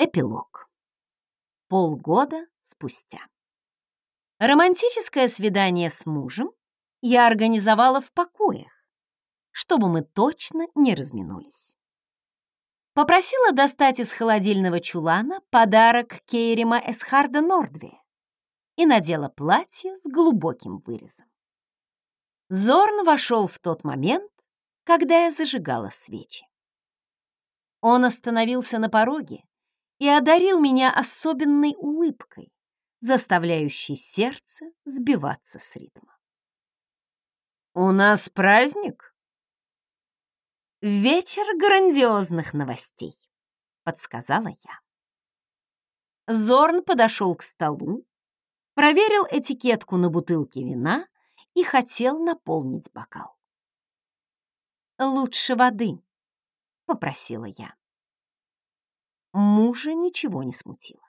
Эпилог. Полгода спустя. Романтическое свидание с мужем я организовала в покоях, чтобы мы точно не разминулись. Попросила достать из холодильного чулана подарок Кейрима Эсхарда Нордве и надела платье с глубоким вырезом. Зорн вошел в тот момент, когда я зажигала свечи. Он остановился на пороге и одарил меня особенной улыбкой, заставляющей сердце сбиваться с ритма. «У нас праздник?» «Вечер грандиозных новостей», — подсказала я. Зорн подошел к столу, проверил этикетку на бутылке вина и хотел наполнить бокал. «Лучше воды», — попросила я. Мужа ничего не смутило.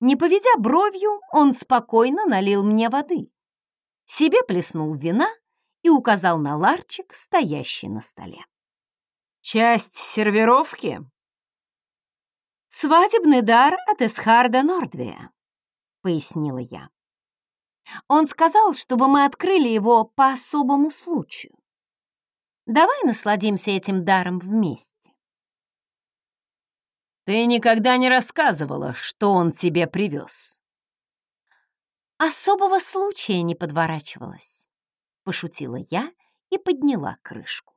Не поведя бровью, он спокойно налил мне воды, себе плеснул вина и указал на ларчик, стоящий на столе. «Часть сервировки?» «Свадебный дар от Эсхарда Нордвея», — пояснила я. Он сказал, чтобы мы открыли его по особому случаю. Давай насладимся этим даром вместе. Ты никогда не рассказывала, что он тебе привез. Особого случая не подворачивалась, пошутила я и подняла крышку.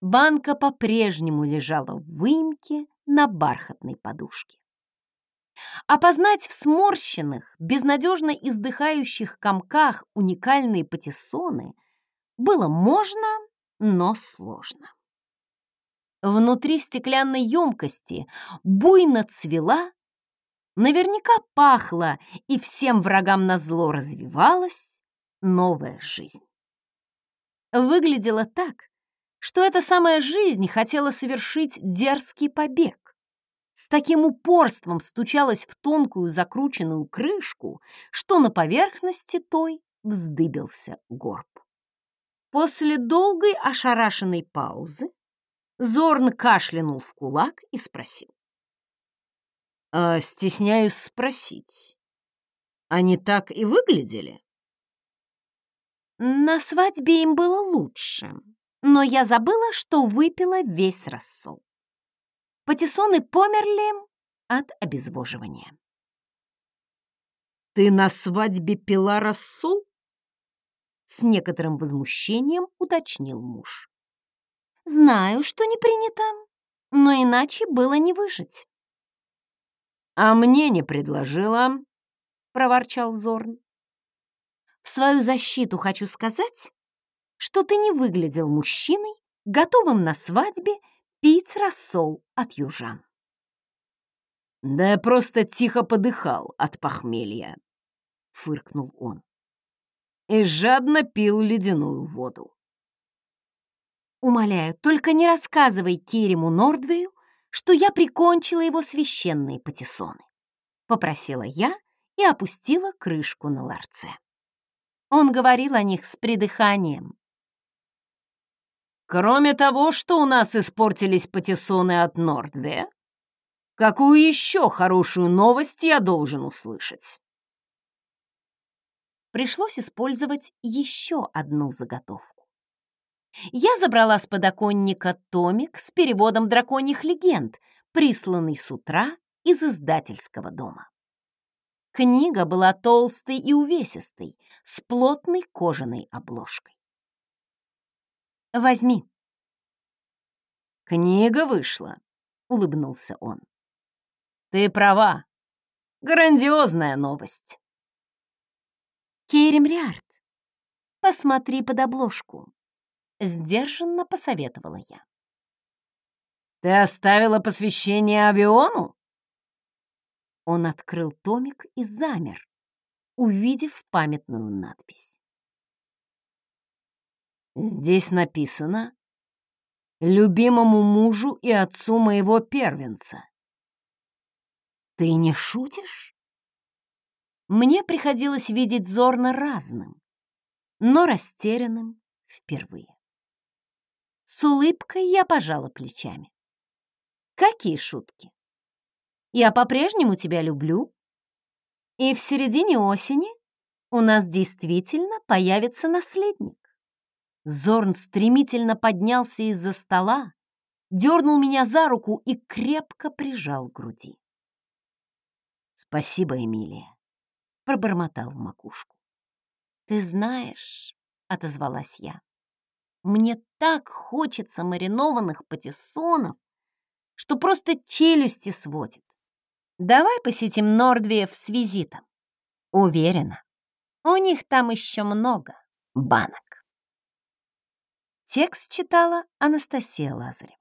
Банка по-прежнему лежала в выемке на бархатной подушке. Опознать в сморщенных, безнадежно издыхающих комках уникальные патиссоны было можно, но сложно. Внутри стеклянной емкости буйно цвела, наверняка пахла и всем врагам назло развивалась новая жизнь. Выглядела так, что эта самая жизнь хотела совершить дерзкий побег. С таким упорством стучалась в тонкую закрученную крышку, что на поверхности той вздыбился горб. После долгой ошарашенной паузы Зорн кашлянул в кулак и спросил. «А стесняюсь спросить, они так и выглядели?» На свадьбе им было лучше, но я забыла, что выпила весь рассол. Патиссоны померли от обезвоживания. «Ты на свадьбе пила рассол?» С некоторым возмущением уточнил муж. Знаю, что не принято, но иначе было не выжить. «А мне не предложила», — проворчал Зорн. «В свою защиту хочу сказать, что ты не выглядел мужчиной, готовым на свадьбе пить рассол от южан». «Да я просто тихо подыхал от похмелья», — фыркнул он. «И жадно пил ледяную воду. Умоляю, только не рассказывай Кириму Нордвею, что я прикончила его священные патиссоны. Попросила я и опустила крышку на ларце. Он говорил о них с придыханием. Кроме того, что у нас испортились патиссоны от Нордве, какую еще хорошую новость я должен услышать? Пришлось использовать еще одну заготовку я забрала с подоконника томик с переводом драконьих легенд, присланный с утра из издательского дома. Книга была толстой и увесистой, с плотной кожаной обложкой. «Возьми». «Книга вышла», — улыбнулся он. «Ты права. Грандиозная новость». «Керем Риард, посмотри под обложку. Сдержанно посоветовала я. «Ты оставила посвящение авиону?» Он открыл томик и замер, увидев памятную надпись. Здесь написано «Любимому мужу и отцу моего первенца». Ты не шутишь? Мне приходилось видеть Зорно разным, но растерянным впервые. С улыбкой я пожала плечами. Какие шутки? Я по-прежнему тебя люблю. И в середине осени у нас действительно появится наследник. Зорн стремительно поднялся из-за стола, дернул меня за руку и крепко прижал к груди. «Спасибо, Эмилия», — пробормотал в макушку. «Ты знаешь», — отозвалась я, — «мне так хочется маринованных патиссонов, что просто челюсти сводит. Давай посетим Нордвиев с визитом. Уверена, у них там еще много банок». Текст читала Анастасия Лазарев.